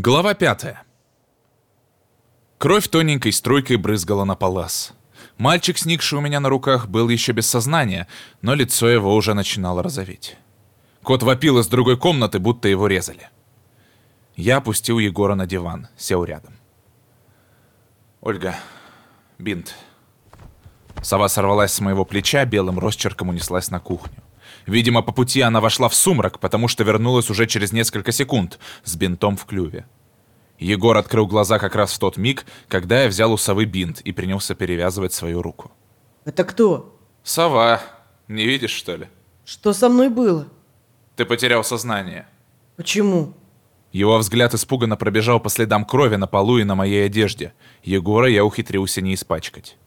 Глава пятая. Кровь тоненькой струйкой брызгала на палас. Мальчик, сникший у меня на руках, был еще без сознания, но лицо его уже начинало розоветь. Кот вопил из другой комнаты, будто его резали. Я опустил Егора на диван, сел рядом. «Ольга, бинт». Сова сорвалась с моего плеча, белым росчерком унеслась на кухню. Видимо, по пути она вошла в сумрак, потому что вернулась уже через несколько секунд с бинтом в клюве. Егор открыл глаза как раз в тот миг, когда я взял у совы бинт и принялся перевязывать свою руку. Это кто? «Сова. Не видишь, что ли? Что со мной было? Ты потерял сознание». Почему? Его взгляд испуганно пробежал по следам крови на полу и на моей одежде. Егора я ухитрился не испачкать.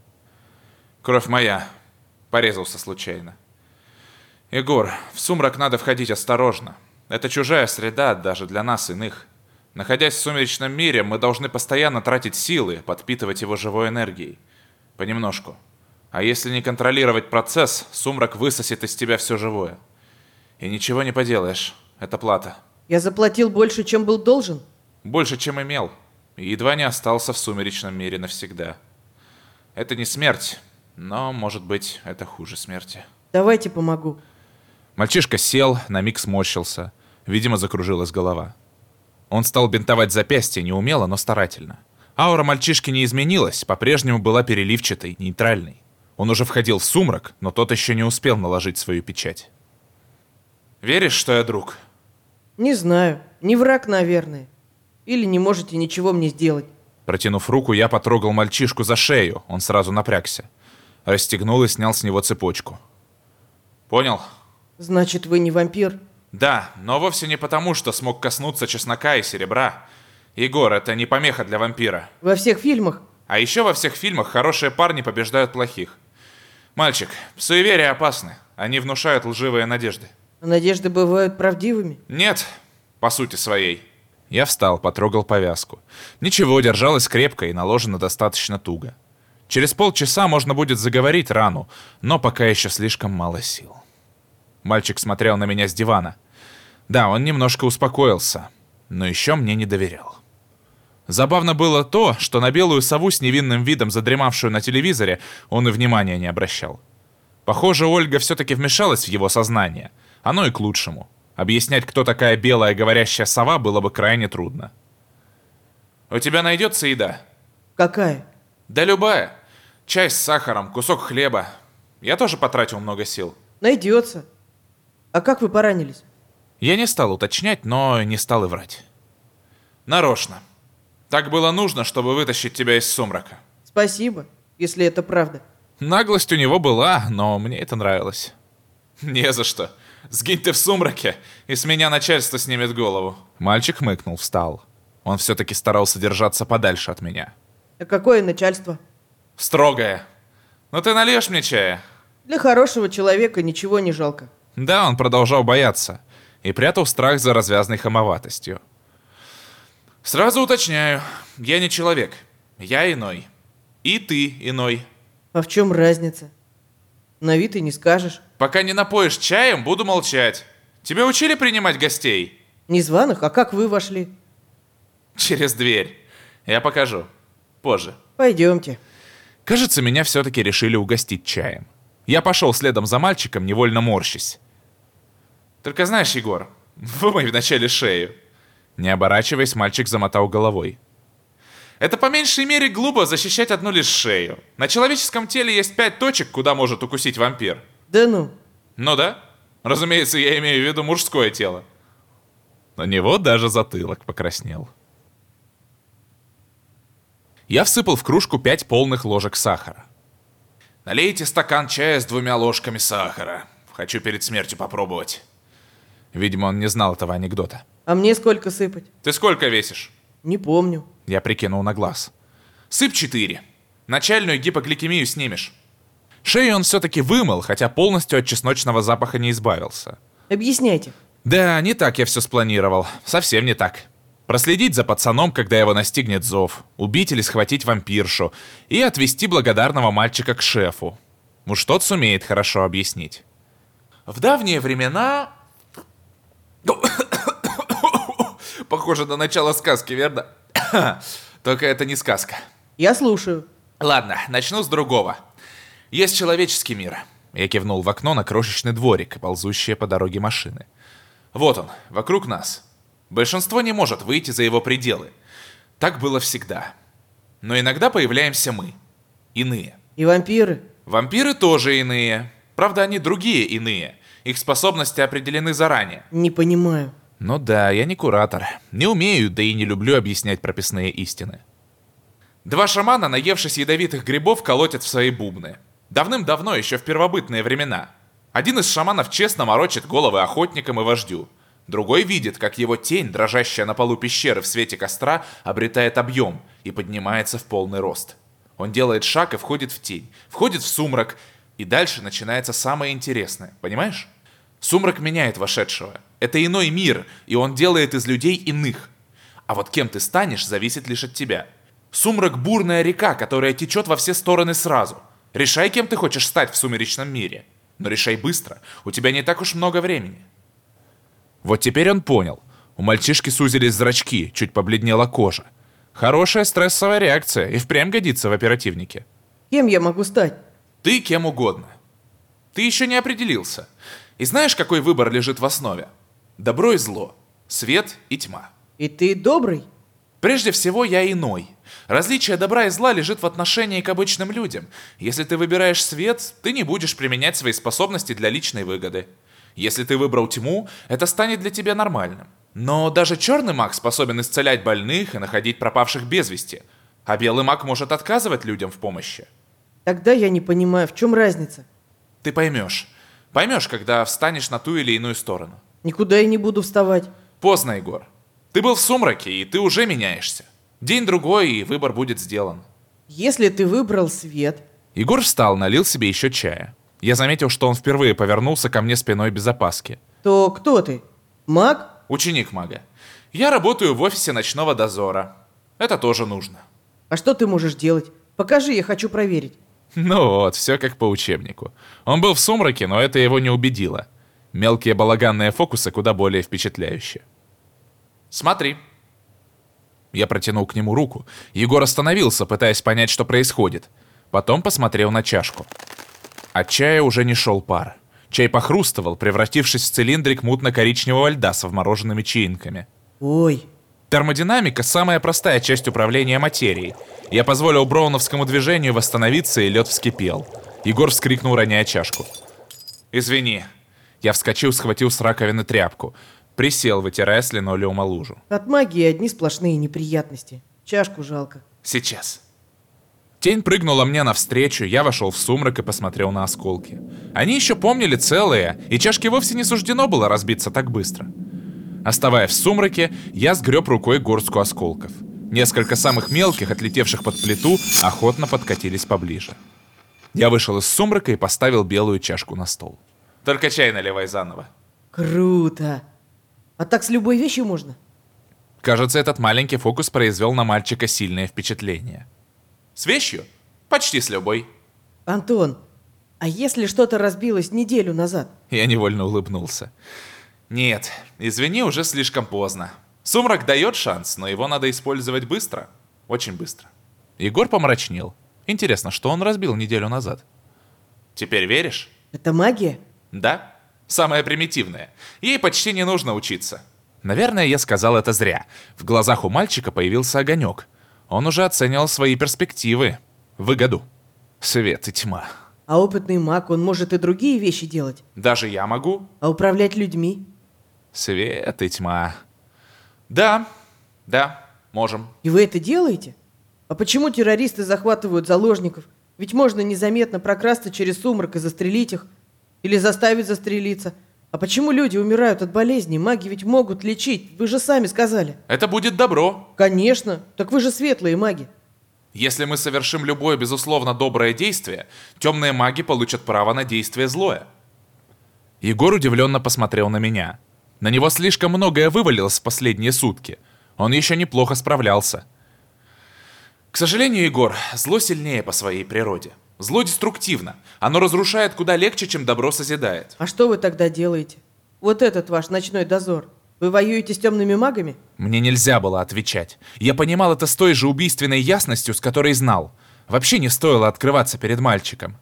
«Кровь моя. Порезался случайно. Егор, в сумрак надо входить осторожно. Это чужая среда даже для нас иных. Находясь в сумеречном мире, мы должны постоянно тратить силы, подпитывать его живой энергией. Понемножку. А если не контролировать процесс, сумрак высосет из тебя все живое. И ничего не поделаешь. Это плата. Я заплатил больше, чем был должен? Больше, чем имел. И едва не остался в сумеречном мире навсегда. Это не смерть, но, может быть, это хуже смерти. Давайте помогу. Мальчишка сел, на миг сморщился. Видимо, закружилась голова. Он стал бинтовать запястье неумело, но старательно. Аура мальчишки не изменилась, по-прежнему была переливчатой, нейтральной. Он уже входил в сумрак, но тот еще не успел наложить свою печать. «Веришь, что я друг?» Не знаю. Не враг, наверное. Или не можете ничего мне сделать. Протянув руку, я потрогал мальчишку за шею, он сразу напрягся. Расстегнул и снял с него цепочку. «Понял?» Значит, вы не вампир? Да, но вовсе не потому, что смог коснуться чеснока и серебра. Егор, это не помеха для вампира. Во всех фильмах? А еще во всех фильмах хорошие парни побеждают плохих. Мальчик, суеверия опасны. Они внушают лживые надежды. А надежды бывают правдивыми? Нет, по сути своей. Я встал, потрогал повязку. Ничего, держалась крепко и наложена достаточно туго. Через полчаса можно будет заговорить рану, но пока еще слишком мало сил. Мальчик смотрел на меня с дивана. Да, он немножко успокоился, но еще мне не доверял. Забавно было то, что на белую сову с невинным видом, задремавшую на телевизоре, он и внимания не обращал. Похоже, Ольга все-таки вмешалась в его сознание. Оно и к лучшему. Объяснять, кто такая белая говорящая сова, было бы крайне трудно. «У тебя найдется еда?» Какая? «Да любая. Чай с сахаром, кусок хлеба. Я тоже потратил много сил». Найдется. А как вы поранились? Я не стал уточнять, но не стал и врать. Нарочно. Так было нужно, чтобы вытащить тебя из сумрака. Спасибо, если это правда. Наглость у него была, но мне это нравилось. Не за что. Сгинь ты в сумраке, и с меня начальство снимет голову. Мальчик хмыкнул, встал. Он все-таки старался держаться подальше от меня. А какое начальство? Строгое. Ну ты нальешь мне чая? Для хорошего человека ничего не жалко. Да, он продолжал бояться и прятал страх за развязной хамоватостью. Сразу уточняю, я не человек, я иной. И ты иной. А в чем разница? На вид и не скажешь. Пока не напоишь чаем, буду молчать. Тебя учили принимать гостей? Незваных? А как вы вошли? Через дверь. Я покажу. Позже. Пойдемте. Кажется, меня все-таки решили угостить чаем. Я пошел следом за мальчиком, невольно морщись. Только знаешь, Егор, вымой вначале шею. Не оборачиваясь, мальчик замотал головой. Это по меньшей мере глупо защищать одну лишь шею. На человеческом теле есть пять точек, куда может укусить вампир. Да ну. Ну да. Разумеется, я имею в виду мужское тело. На него даже затылок покраснел. Я всыпал в кружку пять полных ложек сахара. Налейте стакан чая с двумя ложками сахара. Хочу перед смертью попробовать. Видимо, он не знал этого анекдота. А мне сколько сыпать? Ты сколько весишь? Не помню. Я прикинул на глаз. Сыпь четыре. Начальную гипогликемию снимешь. Шею он все-таки вымыл, хотя полностью от чесночного запаха не избавился. Объясняйте. Да, не так я все спланировал. Совсем не так. Проследить за пацаном, когда его настигнет зов, убить или схватить вампиршу и отвести благодарного мальчика к шефу. Уж тот сумеет хорошо объяснить. В давние времена Похоже на начало сказки, верно? Только это не сказка. Я слушаю. Ладно, начну с другого. Есть человеческий мир. Я кивнул в окно на крошечный дворик, ползущие по дороге машины. Вот он, вокруг нас. Большинство не может выйти за его пределы. Так было всегда. Но иногда появляемся мы. Иные. И вампиры? Вампиры тоже иные. Правда, они другие иные. Их способности определены заранее. Не понимаю. Ну да, я не куратор. Не умею, да и не люблю объяснять прописные истины. Два шамана, наевшись ядовитых грибов, колотят в свои бубны. Давным-давно, еще в первобытные времена. Один из шаманов честно морочит головы охотникам и вождю. Другой видит, как его тень, дрожащая на полу пещеры в свете костра, обретает объем и поднимается в полный рост. Он делает шаг и входит в тень, входит в сумрак, и дальше начинается самое интересное, понимаешь? Сумрак меняет вошедшего. Это иной мир, и он делает из людей иных. А вот кем ты станешь, зависит лишь от тебя. Сумрак – бурная река, которая течет во все стороны сразу. Решай, кем ты хочешь стать в сумеречном мире. Но решай быстро, у тебя не так уж много времени. Вот теперь он понял. У мальчишки сузились зрачки, чуть побледнела кожа. Хорошая стрессовая реакция и впрямь годится в оперативнике. Кем я могу стать? Ты кем угодно. Ты еще не определился. И знаешь, какой выбор лежит в основе? Добро и зло. Свет и тьма. И ты добрый? Прежде всего, я иной. Различие добра и зла лежит в отношении к обычным людям. Если ты выбираешь свет, ты не будешь применять свои способности для личной выгоды. Если ты выбрал тьму, это станет для тебя нормальным. Но даже черный маг способен исцелять больных и находить пропавших без вести. А белый маг может отказывать людям в помощи. Тогда я не понимаю, в чем разница? Ты поймешь. Поймешь, когда встанешь на ту или иную сторону. Никуда я не буду вставать. Поздно, Егор. Ты был в сумраке, и ты уже меняешься. День-другой, и выбор будет сделан. Если ты выбрал свет... Егор встал, налил себе еще чая. Я заметил, что он впервые повернулся ко мне спиной без опаски. То кто ты? Маг? Ученик мага. Я работаю в офисе ночного дозора. Это тоже нужно. А что ты можешь делать? Покажи, я хочу проверить. Ну вот, все как по учебнику. Он был в сумраке, но это его не убедило. Мелкие балаганные фокусы куда более впечатляющие. Смотри. Я протянул к нему руку. Егор остановился, пытаясь понять, что происходит. Потом посмотрел на чашку. От чая уже не шел пар. Чай похрустывал, превратившись в цилиндрик мутно-коричневого льда с вмороженными чаинками. Ой. Термодинамика – самая простая часть управления материей. Я позволил броуновскому движению восстановиться, и лед вскипел. Егор вскрикнул, роняя чашку. «Извини». Я вскочил, схватил с раковины тряпку. Присел, вытирая с линолеума лужу. От магии одни сплошные неприятности. Чашку жалко. Сейчас. Тень прыгнула мне навстречу, я вошел в сумрак и посмотрел на осколки. Они еще помнили целые, и чашке вовсе не суждено было разбиться так быстро. Оставаясь в сумраке, я сгреб рукой горстку осколков. Несколько самых мелких, отлетевших под плиту, охотно подкатились поближе. Я вышел из сумрака и поставил белую чашку на стол. Только чай наливай заново. Круто. А так с любой вещью можно? Кажется, этот маленький фокус произвел на мальчика сильное впечатление. С вещью? Почти с любой. Антон, а если что-то разбилось неделю назад? Я невольно улыбнулся. Нет, извини, уже слишком поздно. Сумрак дает шанс, но его надо использовать быстро. Очень быстро. Егор помрачнел. Интересно, что он разбил неделю назад? Теперь веришь? Это магия? Да. Самая примитивная. Ей почти не нужно учиться. Наверное, я сказал это зря. В глазах у мальчика появился огонек. Он уже оценивал свои перспективы. Выгоду. Свет и тьма. А опытный маг, он может и другие вещи делать. Даже я могу. А управлять людьми? Свет и тьма. Да, да, можем. И вы это делаете? А почему террористы захватывают заложников? Ведь можно незаметно прокрасться через сумрак и застрелить их. Или заставить застрелиться. А почему люди умирают от болезней? Маги ведь могут лечить, вы же сами сказали. Это будет добро. Конечно, так вы же светлые маги. Если мы совершим любое, безусловно, доброе действие, темные маги получат право на действие злое. Егор удивленно посмотрел на меня. На него слишком многое вывалилось в последние сутки. Он еще неплохо справлялся. К сожалению, Егор, зло сильнее по своей природе. Зло деструктивно. Оно разрушает куда легче, чем добро созидает. А что вы тогда делаете? Вот этот ваш ночной дозор. Вы воюете с темными магами? Мне нельзя было отвечать. Я понимал это с той же убийственной ясностью, с которой знал. Вообще не стоило открываться перед мальчиком.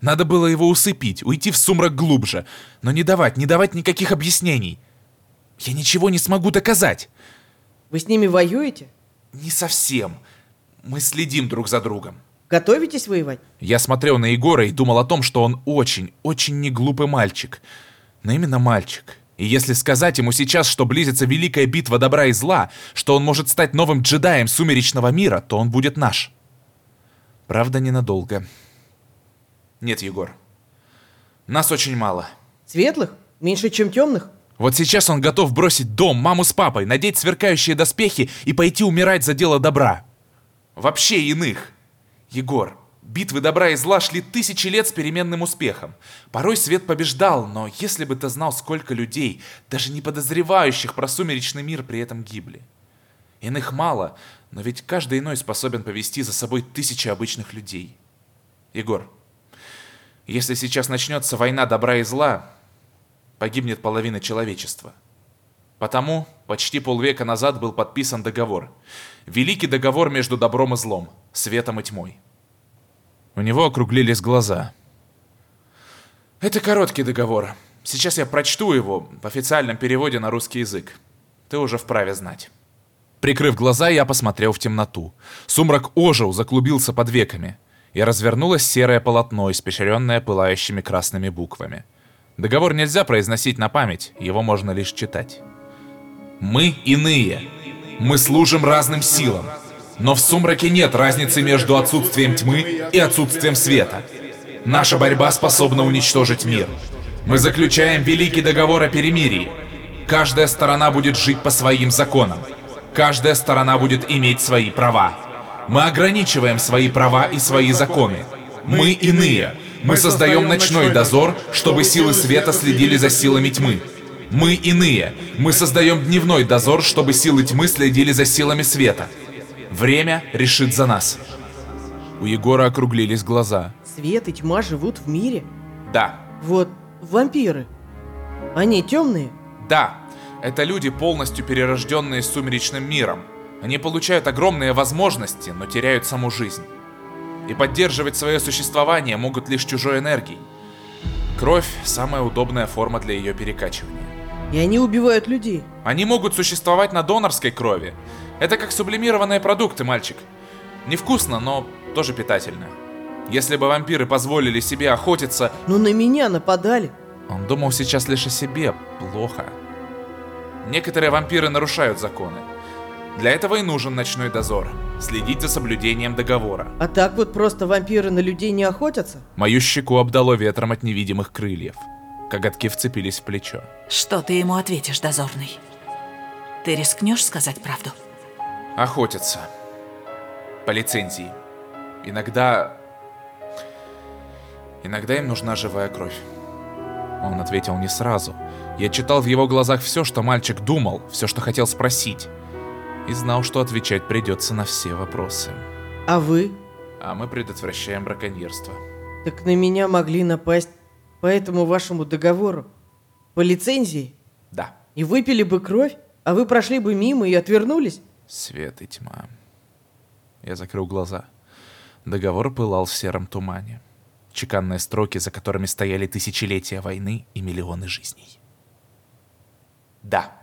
Надо было его усыпить, уйти в сумрак глубже, но не давать, не давать никаких объяснений. Я ничего не смогу доказать. Вы с ними воюете? Не совсем. Мы следим друг за другом. Готовитесь воевать? Я смотрел на Егора и думал о том, что он очень, очень неглупый мальчик. Но именно мальчик. И если сказать ему сейчас, что близится великая битва добра и зла, что он может стать новым джедаем сумеречного мира, то он будет наш. Правда, ненадолго. Нет, Егор. Нас очень мало. Светлых? Меньше, чем темных? Вот сейчас он готов бросить дом, маму с папой, надеть сверкающие доспехи и пойти умирать за дело добра. Вообще иных. Егор, битвы добра и зла шли тысячи лет с переменным успехом. Порой свет побеждал, но если бы ты знал, сколько людей, даже не подозревающих про сумеречный мир, при этом гибли. Иных мало, но ведь каждый иной способен повести за собой тысячи обычных людей. Егор, если сейчас начнется война добра и зла, погибнет половина человечества. Потому почти полвека назад был подписан договор. Великий договор между добром и злом, светом и тьмой. У него округлились глаза. Это короткий договор. Сейчас я прочту его в официальном переводе на русский язык. Ты уже вправе знать. Прикрыв глаза, я посмотрел в темноту. Сумрак ожил, заклубился под веками. И развернулось серое полотно, испещренное пылающими красными буквами. Договор нельзя произносить на память, его можно лишь читать. Мы иные. Мы служим разным силам. Но в сумраке нет разницы между отсутствием тьмы и отсутствием света. Наша борьба способна уничтожить мир. Мы заключаем великий договор о перемирии. Каждая сторона будет жить по своим законам. Каждая сторона будет иметь свои права. Мы ограничиваем свои права и свои законы. Мы иные. Мы создаем ночной дозор, чтобы силы света следили за силами тьмы. Мы иные. Мы создаем дневной дозор, чтобы силы тьмы следили за силами света. Время решит за нас. У Егора округлились глаза. Свет и тьма живут в мире? Да. Вот, вампиры. Они темные? Да. Это люди, полностью перерожденные сумеречным миром. Они получают огромные возможности, но теряют саму жизнь и поддерживать свое существование могут лишь чужой энергией. Кровь – самая удобная форма для ее перекачивания. И они убивают людей. Они могут существовать на донорской крови. Это как сублимированные продукты, мальчик. Невкусно, но тоже питательно. Если бы вампиры позволили себе охотиться... Но на меня нападали. Он думал сейчас лишь о себе. Плохо. Некоторые вампиры нарушают законы. Для этого и нужен ночной дозор. Следить за соблюдением договора. А так вот просто вампиры на людей не охотятся? Мою щеку обдало ветром от невидимых крыльев. Коготки вцепились в плечо. Что ты ему ответишь, дозорный? Ты рискнешь сказать правду? Охотятся. По лицензии. Иногда... Иногда им нужна живая кровь. Он ответил не сразу. Я читал в его глазах все, что мальчик думал, все, что хотел спросить и знал, что отвечать придется на все вопросы. А вы? А мы предотвращаем браконьерство. Так на меня могли напасть по этому вашему договору? По лицензии? Да. И выпили бы кровь, а вы прошли бы мимо и отвернулись? Свет и тьма. Я закрыл глаза. Договор пылал в сером тумане. Чеканные строки, за которыми стояли тысячелетия войны и миллионы жизней. Да.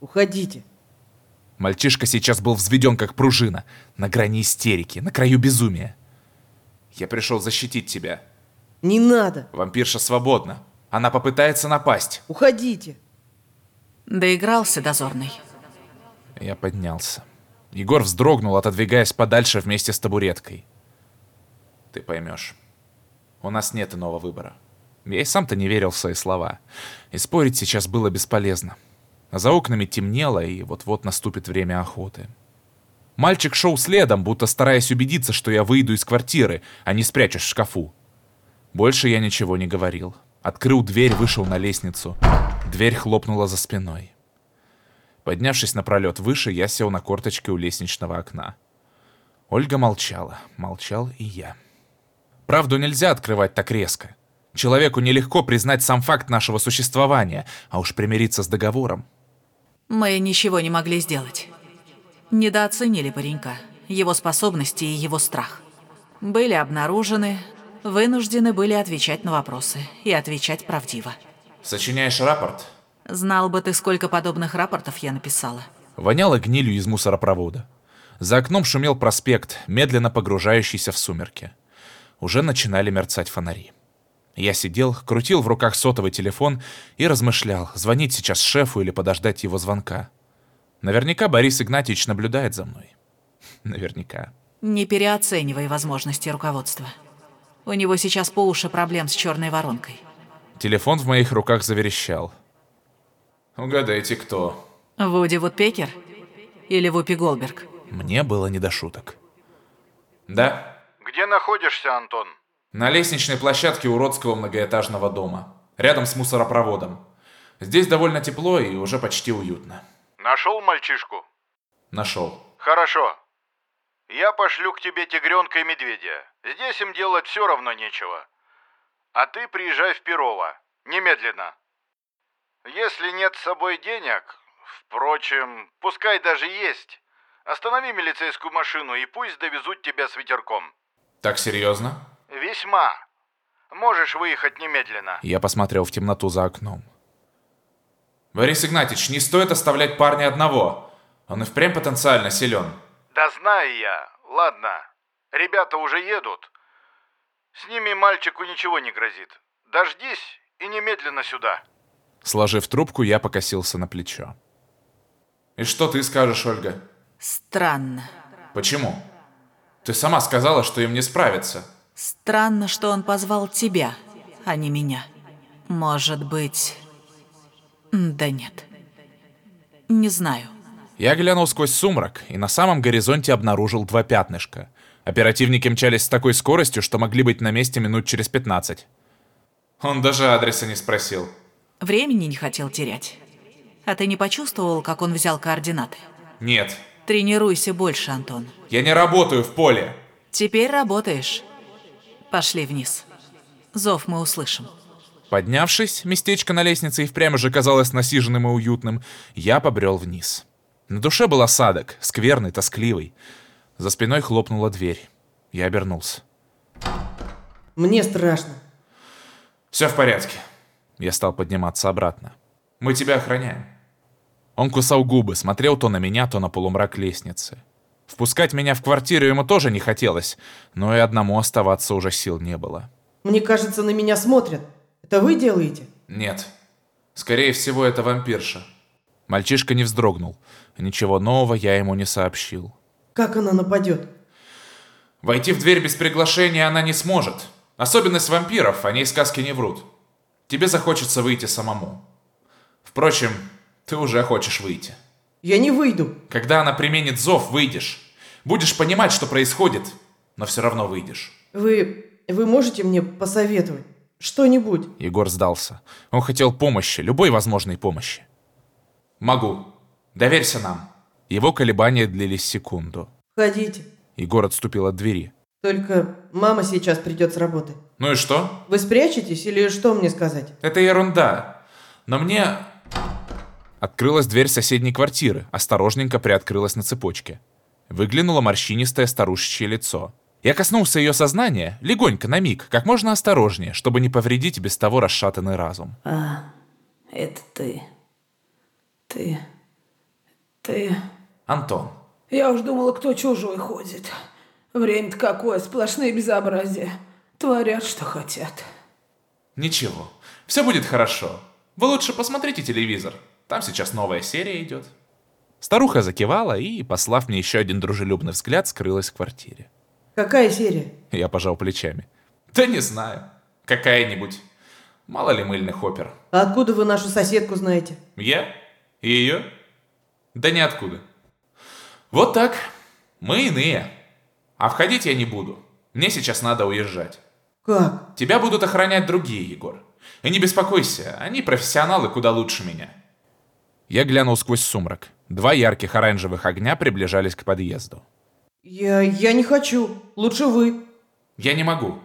Уходите. Мальчишка сейчас был взведен как пружина, на грани истерики, на краю безумия. Я пришел защитить тебя. Не надо. Вампирша свободна. Она попытается напасть. Уходите. Доигрался дозорный. Я поднялся. Егор вздрогнул, отодвигаясь подальше вместе с табуреткой. Ты поймешь. У нас нет иного выбора. Я и сам-то не верил в свои слова. И спорить сейчас было бесполезно. За окнами темнело, и вот-вот наступит время охоты. Мальчик шел следом, будто стараясь убедиться, что я выйду из квартиры, а не спрячусь в шкафу. Больше я ничего не говорил. Открыл дверь, вышел на лестницу. Дверь хлопнула за спиной. Поднявшись на пролет выше, я сел на корточки у лестничного окна. Ольга молчала. Молчал и я. Правду нельзя открывать так резко. Человеку нелегко признать сам факт нашего существования, а уж примириться с договором. Мы ничего не могли сделать. Недооценили паренька, его способности и его страх. Были обнаружены, вынуждены были отвечать на вопросы и отвечать правдиво. Сочиняешь рапорт? Знал бы ты, сколько подобных рапортов я написала. Воняло гнилью из мусоропровода. За окном шумел проспект, медленно погружающийся в сумерки. Уже начинали мерцать фонари. Я сидел, крутил в руках сотовый телефон и размышлял, звонить сейчас шефу или подождать его звонка. Наверняка Борис Игнатьевич наблюдает за мной. Наверняка. Не переоценивай возможности руководства. У него сейчас по уши проблем с черной воронкой. Телефон в моих руках заверещал. Угадайте, кто? Вуди Вудпекер? Или Вупи Голберг? Мне было не до шуток. Да, Где находишься, Антон? на лестничной площадке уродского многоэтажного дома. Рядом с мусоропроводом. Здесь довольно тепло и уже почти уютно. Нашел мальчишку? Нашел. Хорошо. Я пошлю к тебе тигренка и медведя. Здесь им делать все равно нечего. А ты приезжай в Перово. Немедленно. Если нет с собой денег, впрочем, пускай даже есть, останови милицейскую машину и пусть довезут тебя с ветерком. Так серьезно? Весьма. Можешь выехать немедленно. Я посмотрел в темноту за окном. Борис Игнатьевич, не стоит оставлять парня одного. Он и впрямь потенциально силен. Да знаю я. Ладно. Ребята уже едут. С ними мальчику ничего не грозит. Дождись и немедленно сюда. Сложив трубку, я покосился на плечо. И что ты скажешь, Ольга? Странно. Почему? Ты сама сказала, что им не справиться. Странно, что он позвал тебя, а не меня. Может быть... Да нет. Не знаю. Я глянул сквозь сумрак и на самом горизонте обнаружил два пятнышка. Оперативники мчались с такой скоростью, что могли быть на месте минут через 15. Он даже адреса не спросил. Времени не хотел терять. А ты не почувствовал, как он взял координаты? Нет, Тренируйся больше, Антон. я не работаю в поле. Теперь работаешь. Пошли вниз. Зов мы услышим. Поднявшись, местечко на лестнице и впрямь уже казалось насиженным и уютным, я побрел вниз. На душе был осадок, скверный, тоскливый. За спиной хлопнула дверь. Я обернулся. Мне страшно. Все в порядке. Я стал подниматься обратно. Мы тебя охраняем. Он кусал губы, смотрел то на меня, то на полумрак лестницы. Впускать меня в квартиру ему тоже не хотелось, но и одному оставаться уже сил не было. Мне кажется, на меня смотрят. Это вы делаете? Нет. Скорее всего, это вампирша. Мальчишка не вздрогнул. Ничего нового я ему не сообщил. Как она нападет? Войти в дверь без приглашения она не сможет. Особенность вампиров, о ней сказки не врут. Тебе захочется выйти самому. Впрочем, ты уже хочешь выйти. Я не выйду. Когда она применит зов, выйдешь. Будешь понимать, что происходит, но все равно выйдешь. Вы... вы можете мне посоветовать? Что-нибудь? Егор сдался. Он хотел помощи, любой возможной помощи. Могу. Доверься нам. Его колебания длились секунду. Ходите. Егор отступил от двери. Только мама сейчас придет с работы. Ну и что? Вы спрячетесь или что мне сказать? Это ерунда. Но мне... Открылась дверь соседней квартиры, осторожненько приоткрылась на цепочке. Выглянуло морщинистое старушечье лицо. Я коснулся ее сознания, легонько, на миг, как можно осторожнее, чтобы не повредить без того расшатанный разум. А, это ты. Ты. Ты. Антон. Я уж думала, кто чужой ходит. Время-то какое, сплошные безобразия. Творят, что хотят. Ничего, все будет хорошо. Вы лучше посмотрите телевизор. Там сейчас новая серия идет. Старуха закивала и, послав мне еще один дружелюбный взгляд, скрылась в квартире. Какая серия? Я пожал плечами. Да не знаю. Какая-нибудь. Мало ли мыльных опер. А откуда вы нашу соседку знаете? Я? И ее? Да ниоткуда. Вот так. Мы иные. А входить я не буду. Мне сейчас надо уезжать. Как? Тебя будут охранять другие, Егор. И не беспокойся, они профессионалы куда лучше меня. Я глянул сквозь сумрак. Два ярких оранжевых огня приближались к подъезду. Я... я не хочу. Лучше вы. Я не могу.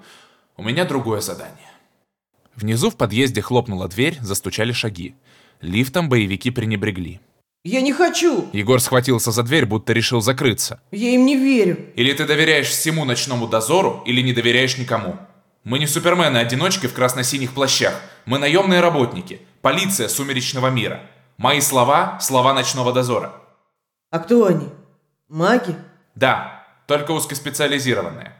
У меня другое задание. Внизу в подъезде хлопнула дверь, застучали шаги. Лифтом боевики пренебрегли. Я не хочу! Егор схватился за дверь, будто решил закрыться. Я им не верю. Или ты доверяешь всему ночному дозору, или не доверяешь никому. Мы не супермены-одиночки в красно-синих плащах. Мы наемные работники. Полиция сумеречного мира. Мои слова – слова ночного дозора. А кто они? Маги? Да, только узкоспециализированные.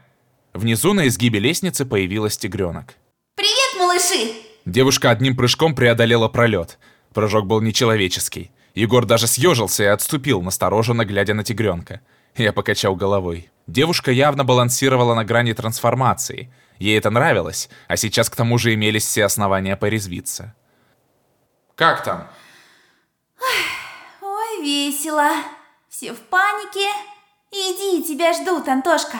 Внизу на изгибе лестницы появилась тигренок. Привет, малыши! Девушка одним прыжком преодолела пролет. Прыжок был нечеловеческий. Егор даже съежился и отступил, настороженно глядя на тигренка. Я покачал головой. Девушка явно балансировала на грани трансформации. Ей это нравилось, а сейчас к тому же имелись все основания порезвиться. «Как там?» Ой, весело. Все в панике. Иди, тебя ждут, Антошка.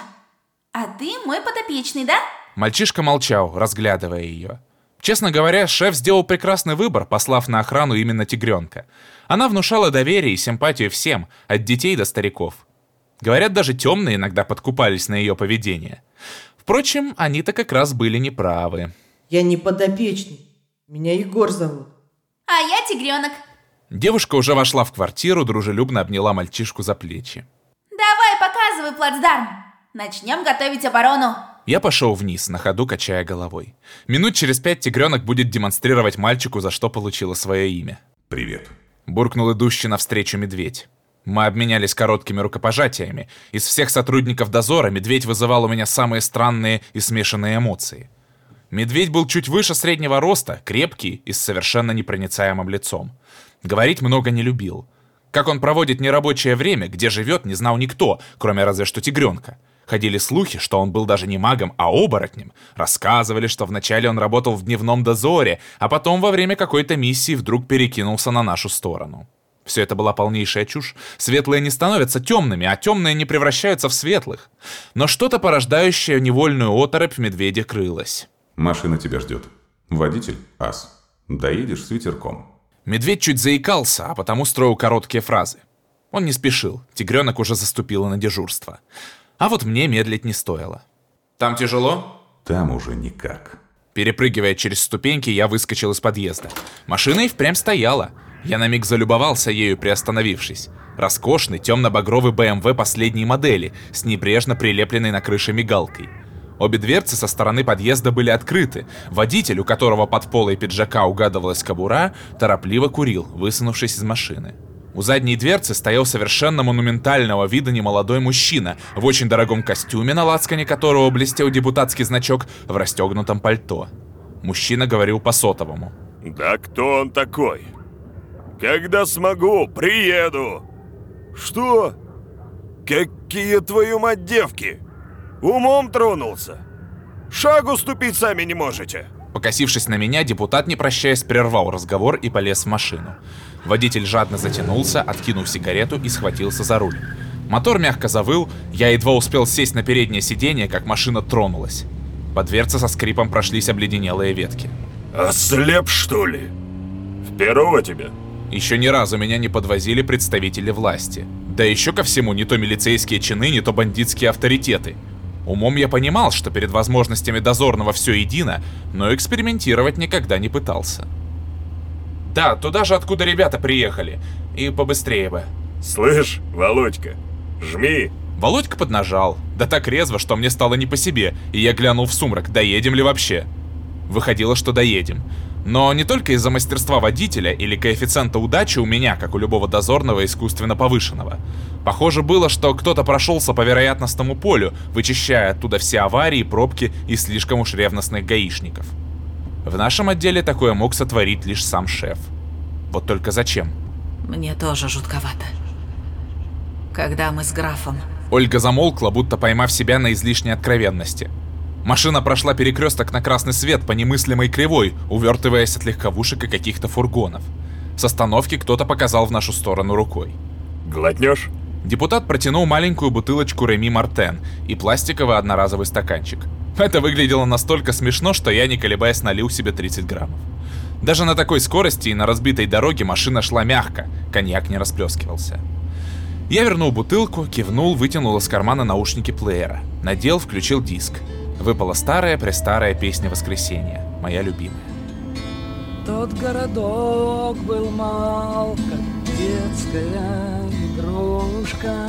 А ты мой подопечный, да? Мальчишка молчал, разглядывая ее. Честно говоря, шеф сделал прекрасный выбор, послав на охрану именно тигренка. Она внушала доверие и симпатию всем, от детей до стариков. Говорят, даже темные иногда подкупались на ее поведение. Впрочем, они-то как раз были неправы. Я не подопечный. Меня Егор зовут. А я тигренок. Девушка уже вошла в квартиру, дружелюбно обняла мальчишку за плечи. Давай, показывай плацдарм. Начнем готовить оборону. Я пошел вниз, на ходу качая головой. Минут через пять тигренок будет демонстрировать мальчику, за что получила свое имя. Привет. Буркнул идущий навстречу медведь. Мы обменялись короткими рукопожатиями. Из всех сотрудников дозора медведь вызывал у меня самые странные и смешанные эмоции. Медведь был чуть выше среднего роста, крепкий и с совершенно непроницаемым лицом. Говорить много не любил. Как он проводит нерабочее время, где живет, не знал никто, кроме разве что тигренка. Ходили слухи, что он был даже не магом, а оборотнем. Рассказывали, что вначале он работал в дневном дозоре, а потом во время какой-то миссии вдруг перекинулся на нашу сторону. Все это была полнейшая чушь. Светлые не становятся темными, а темные не превращаются в светлых. Но что-то порождающее невольную оторопь в медведе крылось. Машина тебя ждет. Водитель – ас. Доедешь с ветерком. Медведь чуть заикался, а потому строил короткие фразы. Он не спешил, тигренок уже заступила на дежурство. А вот мне медлить не стоило. «Там тяжело?» Там уже никак. Перепрыгивая через ступеньки, я выскочил из подъезда. Машина и впрямь стояла. Я на миг залюбовался ею, приостановившись. Роскошный темно-багровый BMW последней модели, с небрежно прилепленной на крыше мигалкой. Обе дверцы со стороны подъезда были открыты. Водитель, у которого под полой пиджака угадывалась кобура, торопливо курил, высунувшись из машины. У задней дверцы стоял совершенно монументального вида немолодой мужчина в очень дорогом костюме, на лацкане которого блестел депутатский значок в расстегнутом пальто. Мужчина говорил по сотовому. Да кто он такой? Когда смогу, приеду. Что? Какие твою мать девки? Умом тронулся? Шагу ступить сами не можете. Покосившись на меня, депутат, не прощаясь, прервал разговор и полез в машину. Водитель жадно затянулся, откинув сигарету и схватился за руль. Мотор мягко завыл, я едва успел сесть на переднее сиденье, как машина тронулась. По дверце со скрипом прошлись обледенелые ветки. Ослеп, что ли? Впервые тебе? Еще ни разу меня не подвозили представители власти. Да еще ко всему не то милицейские чины, не то бандитские авторитеты. Умом я понимал, что перед возможностями дозорного все едино, но экспериментировать никогда не пытался. Да, туда же, откуда ребята приехали. И побыстрее бы. Слышь, Володька, жми. Володька поднажал. Да так резво, что мне стало не по себе, и я глянул в сумрак, доедем ли вообще. Выходило, что доедем. Но не только из-за мастерства водителя или коэффициента удачи у меня, как у любого дозорного, искусственно повышенного. Похоже было, что кто-то прошелся по вероятностному полю, вычищая оттуда все аварии, пробки и слишком уж ревностных гаишников. В нашем отделе такое мог сотворить лишь сам шеф. Вот только зачем? Мне тоже жутковато. Когда мы с графом... Ольга замолкла, будто поймав себя на излишней откровенности. Машина прошла перекресток на красный свет по немыслимой кривой, увертываясь от легковушек и каких-то фургонов. С остановки кто-то показал в нашу сторону рукой. Глотнешь? Депутат протянул маленькую бутылочку Реми Мартен и пластиковый одноразовый стаканчик. Это выглядело настолько смешно, что я, не колебаясь, налил себе 30 граммов. Даже на такой скорости и на разбитой дороге машина шла мягко, коньяк не расплескивался. Я вернул бутылку, кивнул, вытянул из кармана наушники плеера. Надел, включил диск. Выпала старая-престарая песня воскресенья. моя любимая. Тот городок был мал, как детская игрушка.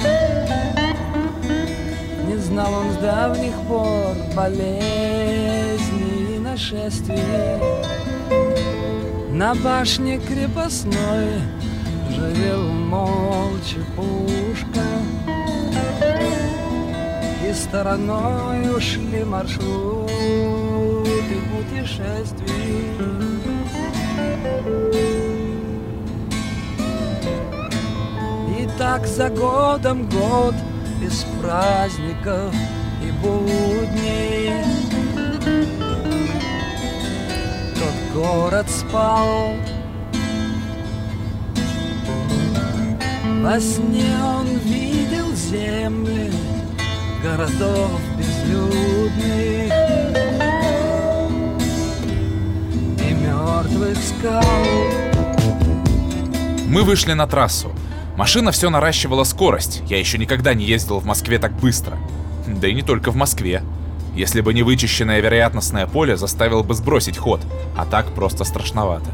Не знал он с давних пор болезни и нашествий. На башне крепостной живел молча пушка. И стороной ушли маршруты путешествий. И так за годом год без праздников и будней Тот город спал. Во сне он видел земли городов безлюдных И мертвых скал. Мы вышли на трассу. Машина все наращивала скорость. Я еще никогда не ездил в Москве так быстро. Да и не только в Москве. Если бы не вычищенное вероятностное поле, заставил бы сбросить ход. А так просто страшновато.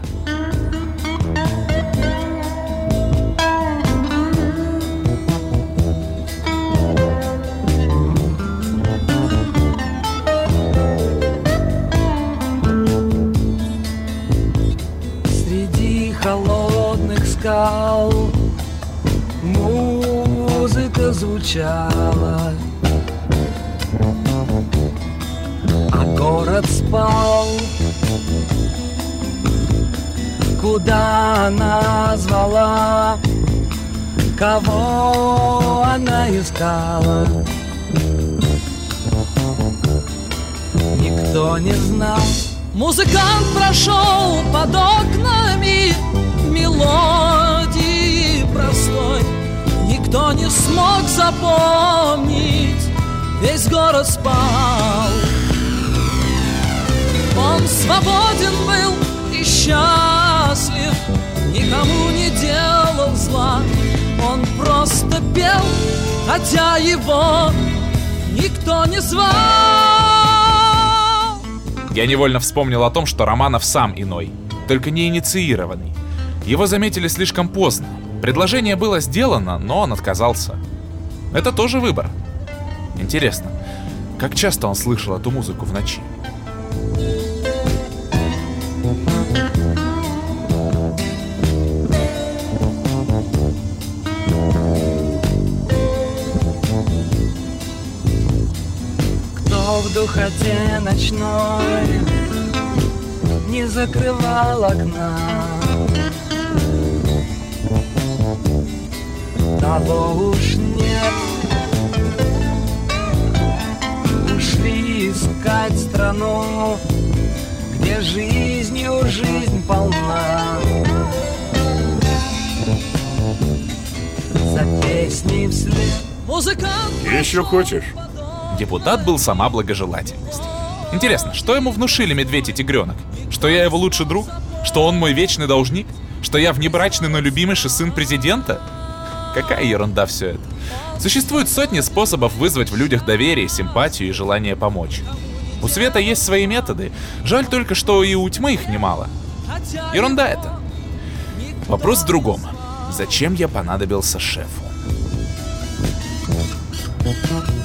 Музыка звучала А город спал. Куда она звала? Кого она искала? Никто не знал. Музыкант прошел под окнами. Мелодии простой. Никто не смог запомнить, весь город спал. Он свободен был и счастлив, никому не делал зла. Он просто пел, хотя его никто не звал. Я невольно вспомнил о том, что Романов сам иной, только не инициированный. Его заметили слишком поздно. Предложение было сделано, но он отказался. Это тоже выбор. Интересно, как часто он слышал эту музыку в ночи? Кто в духоте ночной не закрывал окна Того уж нет Ушли искать страну Где жизнью жизнь полна За песней вслед Музыкант Еще хочешь? Депутат был сама благожелательность. Интересно, что ему внушили медведь и тигренок? Что я его лучший друг? Что он мой вечный должник? Что я внебрачный, но любимейший сын президента? Какая ерунда все это. Существует сотни способов вызвать в людях доверие, симпатию и желание помочь. У Света есть свои методы. Жаль только, что и у тьмы их немало. Ерунда это. Вопрос в другом. Зачем я понадобился шефу? Thank you.